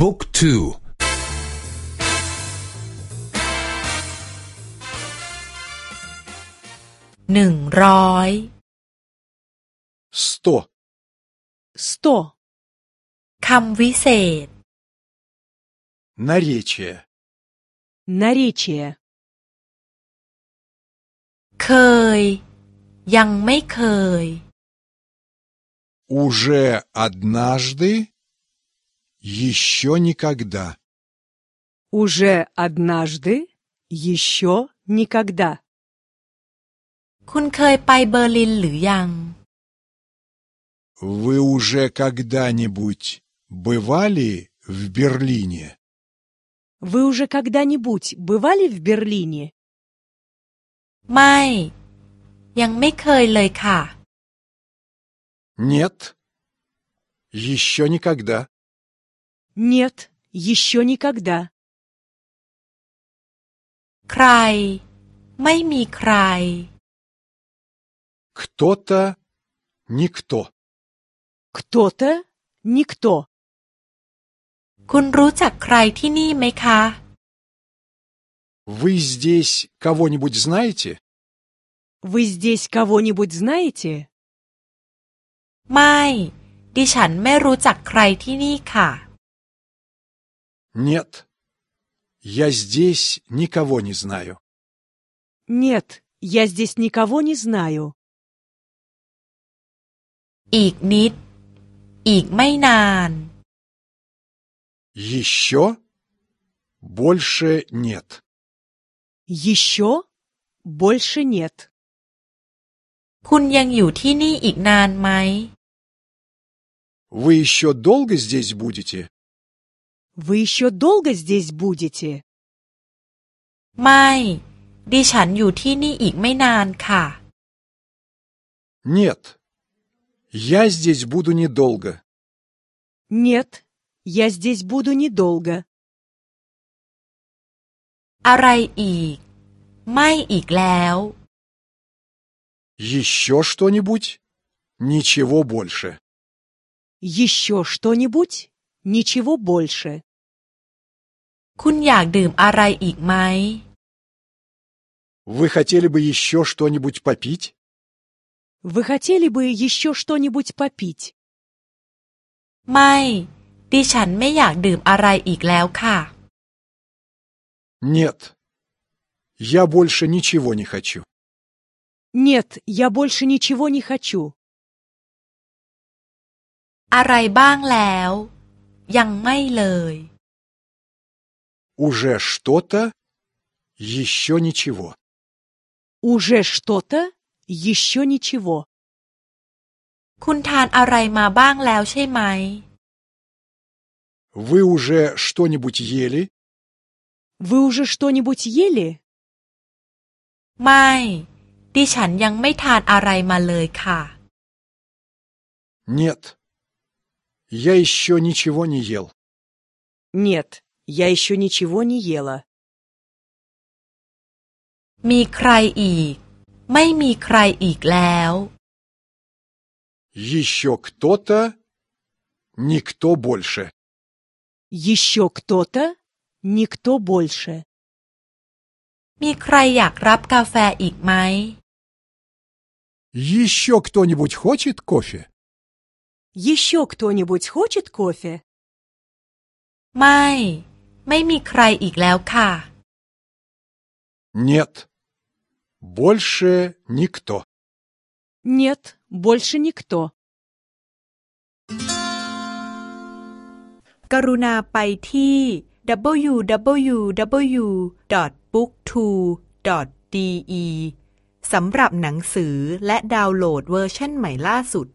บุ๊กทูหนึ่งร้อยสโตสโตคำวิเศษ наречие наречие เคย ยังไม่เคย уже однажды еще никогда уже однажды еще никогда คุณเคยไปเบอร์ลินหรือยัง Вы уже когда-нибудь бывали в Берлине? Вы уже когда-нибудь бывали в Берлине? ไม่ ยังไม่เคยเลยค่ะ Нет, еще никогда. Нет, еще никогда. ใคร ไม่มีใคร Кто-то, никто. Кто-то, никто. คุณรู้จักใครที่นี่ไหมคะ Вы здесь кого-нибудь знаете? Вы здесь кого-нибудь знаете? ไม่ ดิฉันไม่รู้จักใครที่นี่ค่ะ Нет, я здесь никого не знаю. Нет, я здесь никого не знаю. อีกนิด อีกไม่นาน Еще? Больше нет. Еще? Больше нет. คุณยังอยู่ที่นี่อีกนานไหม Вы еще долго здесь будете? Вы еще долго здесь будете? ไม่ ดิฉันอยู่ที่นี่อีกไม่นานค่ะ Нет, я здесь буду недолго. Нет, я здесь буду недолго. อะไรอีก ไม่อีกแล้ว Еще что-нибудь? Ничего больше. Еще что-нибудь? Ничего больше. คุณอยากดื่มอะไรอีกไหม Вы хотели бы еще что-нибудь попить? Вы хотели бы еще что-нибудь попить? ไม่ ดิฉันไม่อยากดื่มอะไรอีกแล้วค่ะ Нет, я больше ничего не хочу. Нет, я больше ничего не хочу. อะไรบ้างแล้ว ยังไม่เลย Уже что-то, еще ничего. Уже что-то, еще ничего. คุณทานอะไรมาบ้างแล้วใช่ไหม Вы уже что-нибудь ели? Вы уже что-нибудь ели? ไม่ ดิฉันยังไม่ทานอะไรมาเลยค่ะ Нет, я еще ничего не ел. Нет, я еще ничего не ела. มีใครอีก ไม่มีใครอีกแล้ว Еще кто-то, никто больше. Еще кто-то, никто больше. มีใครอยากรับกาแฟอีกไหม Еще кто-нибудь хочет кофе? Еще кто-нибудь хочет кофе? ไม่ ไม่มีใครอีกแล้วค่ะ Нет, больше никто. Нет, больше никто. กรุณาไปที่ www.booktwo.de สำหรับหนังสือและดาวน์โหลดเวอร์ชันใหม่ล่าสุด